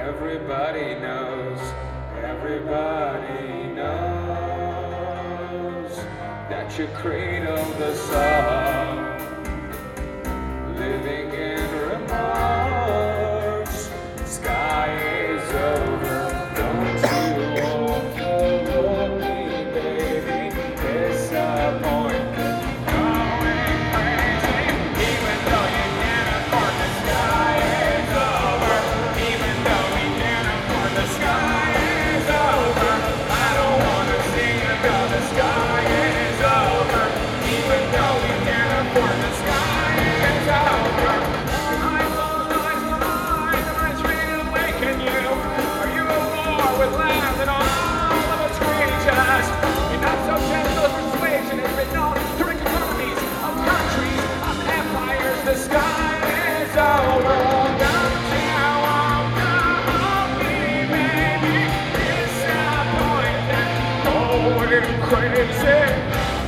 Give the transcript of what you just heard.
Everybody knows, everybody knows that you cradle the song. with lambs and all of its creatures. In not so gentle a persuasion has been known to wreck economies of countries, of empires. The sky is over. Crazy.